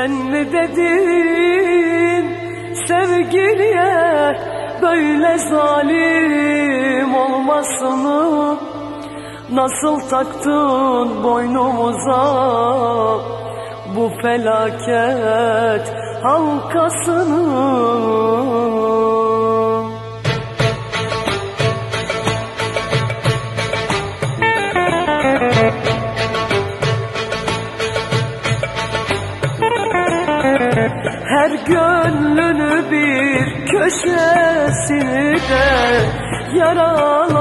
Sen mi dedin? Sevgiliye böyle zalim olmasını Nasıl taktın boynumuza bu felaket halkasını Her gönlünü bir köşesinde Yaralanmış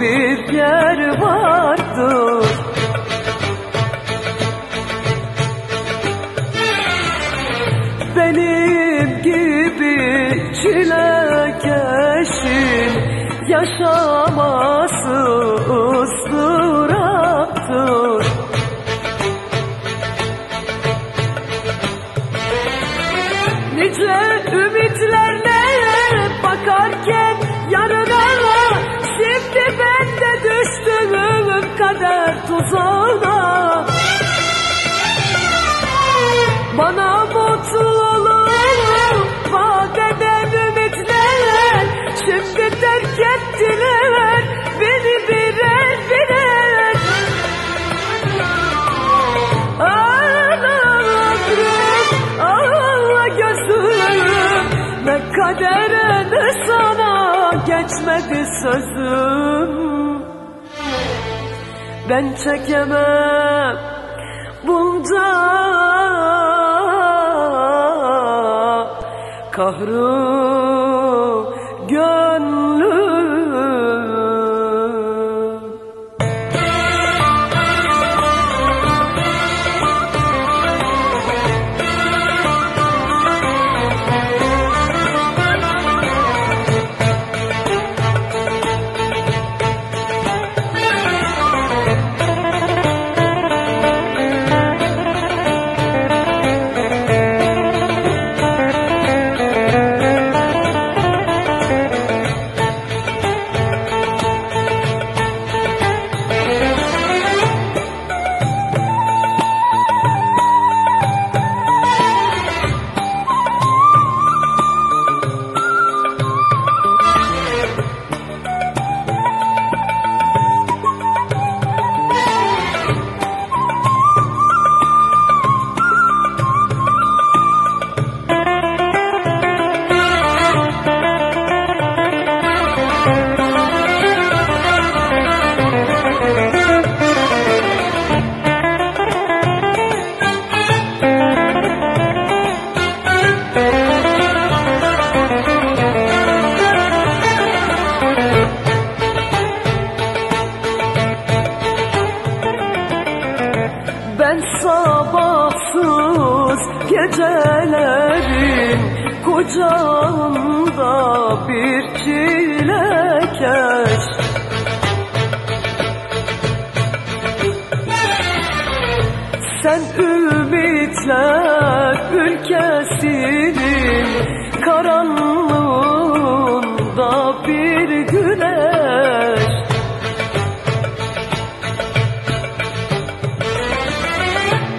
bir yer vardır. Benim gibi çilekeşin Yaşaması kadere sana geçmedi sözüm. Ben çekemem bunca kahrı sabahsız gecelerin kucağında bir çilekeş Sen ümitler ülkesinin karanlığında bir güneş.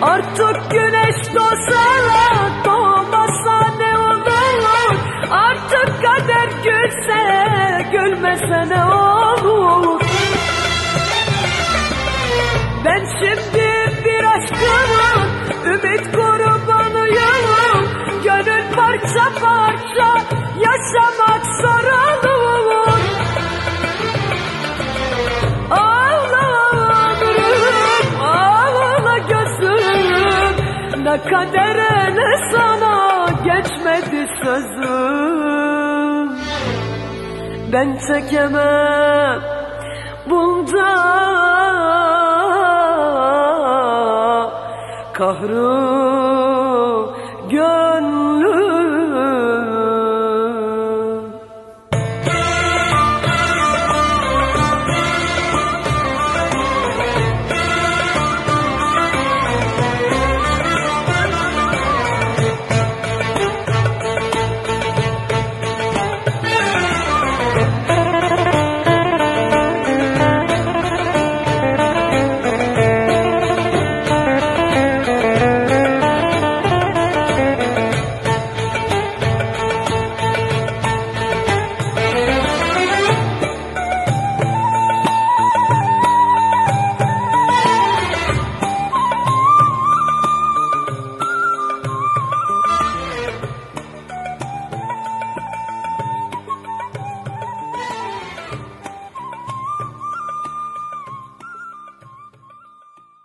Artık güneş doğsa gülmese ne olur Ben şimdi bir aşkımın ümit kurbanıyım. Gönül parça parça yaşamak zor olur. Ağlarım, ağla gözüm. Ne kadere ne sana geçmedi sözüm Ben çekemem bunca kahrı